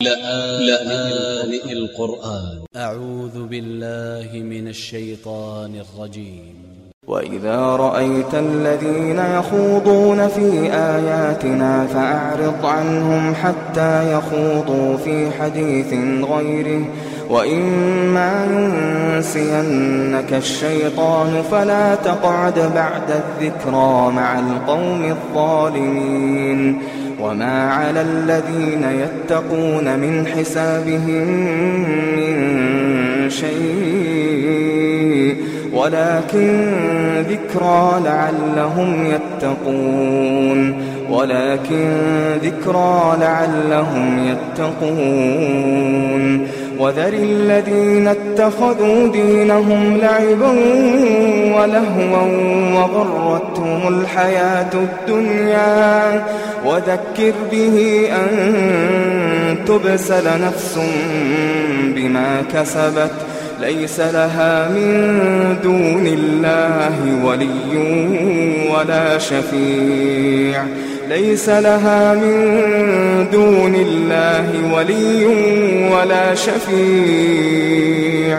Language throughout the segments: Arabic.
لآن القرآن. أ ع و ذ ب ا ل ل ه من ا ل ش ي ط ا ن ا ل ج ي م وإذا رأيت الذين يخوضون في آياتنا فأعرض عنهم حتى يخوضوا في حديث غيره. وإما ينسينك الشيطان فلا تقعد بعد الذكرى مع القوم الظالمين. وما على الذين يتقون من حسابهم من شيء ولكن ذكرى لعلهم يتقون ولكن ذكرى لعلهم يتقون وذر الذين اتخذوا دينهم لعبا ولهوا وغرتهم الحياة الدنيا. وذكر به أن تبسل نفس بما كسبت. ليس لها من دون الله ولي ولا شفيع. ليس لها من دون الله ولي ولا شفيع.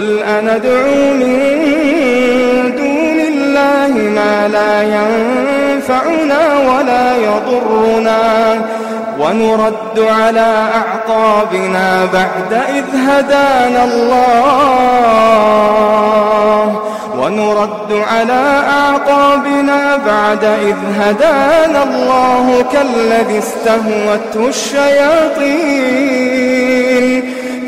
قل أندعو من دون الله ما لا ينفعنا ولا يضرنا ونرد على أعقابنا بعد إذ هدانا الله ونرد على أعقابنا بعد إذ هدانا الله كالذي استهوته الشياطين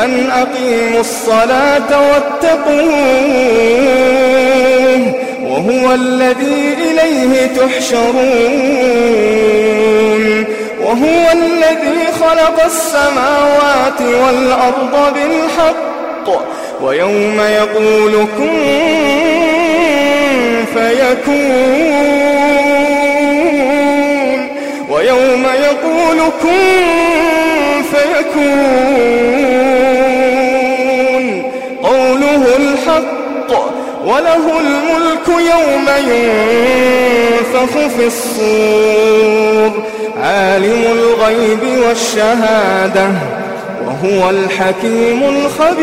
وأن أقيموا الصلاة واتقوه وهو الذي إليه تحشرون وهو الذي خلق السماوات والأرض بالحق ويوم يقول كن فيكون ويوم يقول كن فيكون وله الملك يوم ينفخ في الصور. عالم الغيب والشهادة وهو الحكيم الخبير.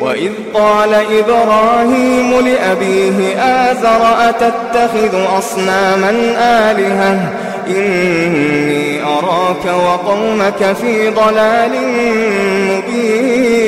وإذ قال إبراهيم لأبيه آزر أتتخذ أصناما آلهة؟ إني أراك وقومك في ضلال مبين.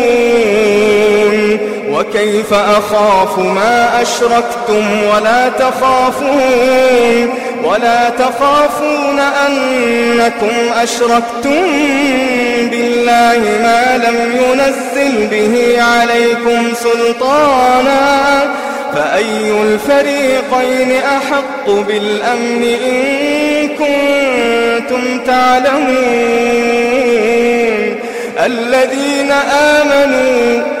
وكيف أخاف ما أشركتم ولا تخافون ولا تخافون أنكم أشركتم بالله ما لم ينزل به عليكم سلطانا فأي الفريقين أحق بالأمن إن كنتم تعلمون الذين آمنوا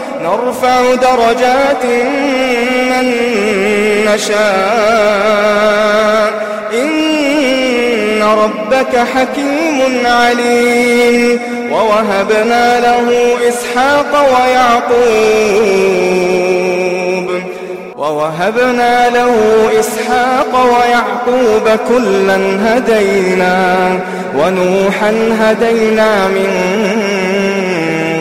نرفع درجات من نشاء. إن ربك حكيم عليم. ووهبنا له إسحاق ويعقوب. ووهبنا له إسحاق ويعقوب كلا هدينا. ونوحا هدينا من